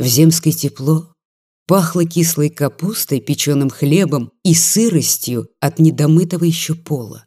В земской тепло пахло кислой капустой, печеным хлебом и сыростью от недомытого еще пола.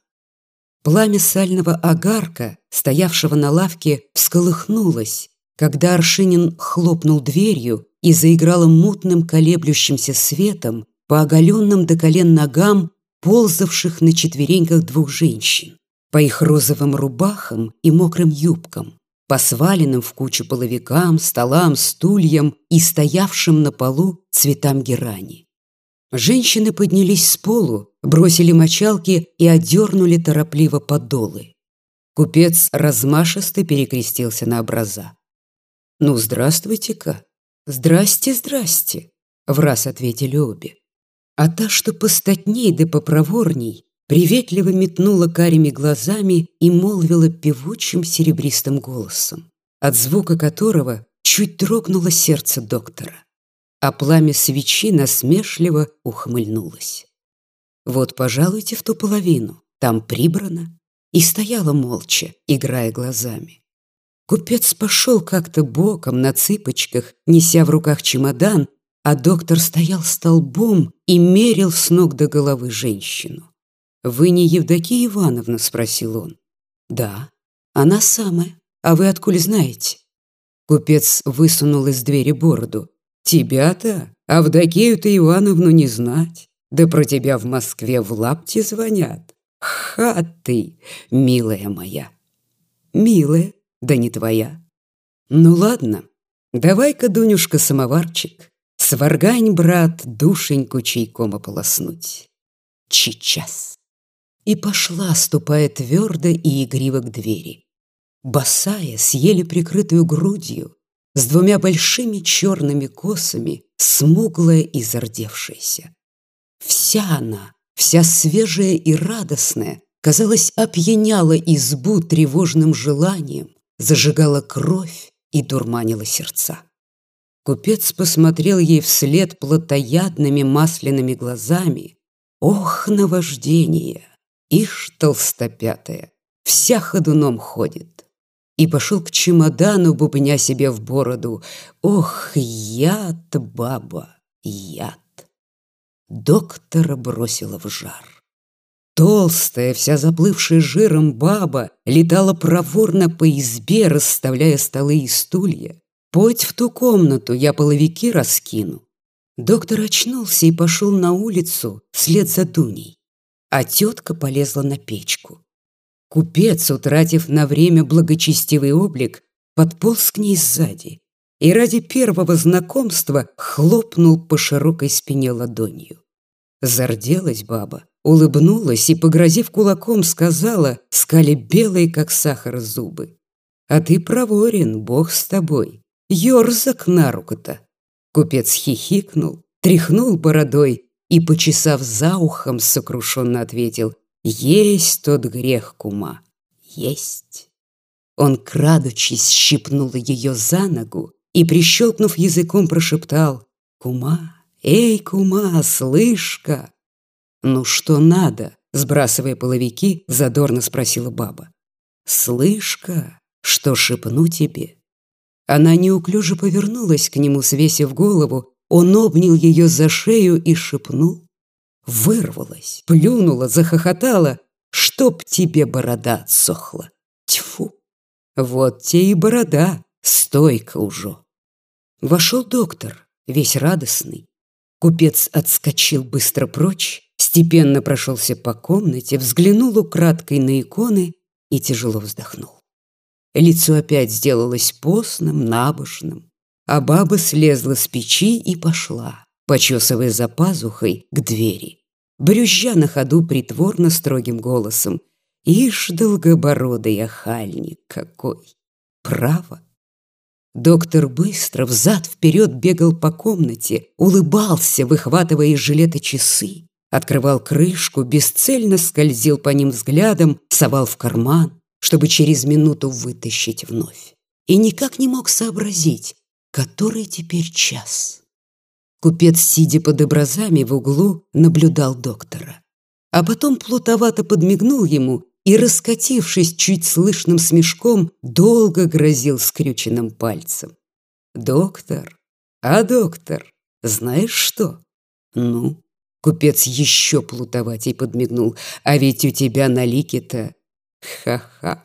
Пламя сального огарка, стоявшего на лавке, всколыхнулось, когда Аршинин хлопнул дверью и заиграло мутным колеблющимся светом по оголенным до колен ногам ползавших на четвереньках двух женщин, по их розовым рубахам и мокрым юбкам, по сваленным в кучу половикам, столам, стульям и стоявшим на полу цветам герани. Женщины поднялись с полу, бросили мочалки и одернули торопливо подолы. Купец размашисто перекрестился на образа. «Ну, здравствуйте-ка!» «Здрасте, здрасте!» — враз ответили обе. А та, что постатней да попроворней, приветливо метнула карими глазами и молвила певучим серебристым голосом, от звука которого чуть дрогнуло сердце доктора, а пламя свечи насмешливо ухмыльнулось. «Вот, пожалуйте в ту половину, там прибрано», и стояла молча, играя глазами. Купец пошел как-то боком на цыпочках, неся в руках чемодан, а доктор стоял столбом и мерил с ног до головы женщину. «Вы не Евдокия Ивановна?» — спросил он. «Да, она самая. А вы откуда знаете?» Купец высунул из двери бороду. «Тебя-то, Авдокию-то Ивановну не знать. Да про тебя в Москве в лапте звонят. Ха ты, милая моя!» «Милая, да не твоя». «Ну ладно, давай-ка, Дунюшка, самоварчик. Сваргань, брат, душеньку чайком ополоснуть. Чичас и пошла, ступая твердо и игриво к двери. Босая, с еле прикрытую грудью, с двумя большими черными косами, смуглая и зардевшаяся. Вся она, вся свежая и радостная, казалось, опьяняла избу тревожным желанием, зажигала кровь и дурманила сердца. Купец посмотрел ей вслед плотоядными масляными глазами. Ох, наваждение! Ишь, толстопятая, вся ходуном ходит. И пошел к чемодану, бубня себе в бороду. Ох, яд, баба, яд. Доктора бросила в жар. Толстая, вся заплывшая жиром баба летала проворно по избе, расставляя столы и стулья. «Подь в ту комнату, я половики раскину». Доктор очнулся и пошел на улицу вслед за Дуней а тетка полезла на печку. Купец, утратив на время благочестивый облик, подполз к ней сзади и ради первого знакомства хлопнул по широкой спине ладонью. Зарделась баба, улыбнулась и, погрозив кулаком, сказала, скали белые, как сахар, зубы. «А ты проворен, бог с тобой, ерзак на руку-то!» Купец хихикнул, тряхнул бородой и, почесав за ухом, сокрушенно ответил «Есть тот грех, кума, есть». Он, крадучись, щипнул ее за ногу и, прищелкнув языком, прошептал «Кума, эй, кума, слышка!» «Ну что надо?» — сбрасывая половики, задорно спросила баба. «Слышка, что шепну тебе?» Она неуклюже повернулась к нему, свесив голову, он обнял ее за шею и шепнул. Вырвалась, плюнула, захохотала. Чтоб тебе борода отсохла. Тьфу! Вот те и борода, стойка уже. Вошел доктор, весь радостный. Купец отскочил быстро прочь, степенно прошелся по комнате, взглянул украдкой на иконы и тяжело вздохнул. Лицо опять сделалось постным, набожным а баба слезла с печи и пошла, почесывая за пазухой к двери. Брюзжа на ходу притворно строгим голосом. Ишь, долгобородый охальник какой! Право! Доктор быстро взад-вперед бегал по комнате, улыбался, выхватывая из жилета часы, открывал крышку, бесцельно скользил по ним взглядом, совал в карман, чтобы через минуту вытащить вновь. И никак не мог сообразить, Который теперь час? Купец, сидя под образами в углу, наблюдал доктора. А потом плутовато подмигнул ему и, раскатившись чуть слышным смешком, долго грозил скрюченным пальцем. «Доктор, А доктор, знаешь что? Ну, купец еще плутоватей подмигнул. А ведь у тебя на лике-то, ха-ха,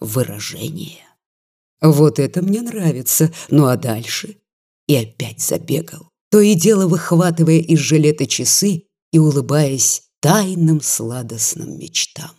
выражение. Вот это мне нравится. Ну а дальше? И опять забегал. То и дело выхватывая из жилета часы и улыбаясь тайным сладостным мечтам.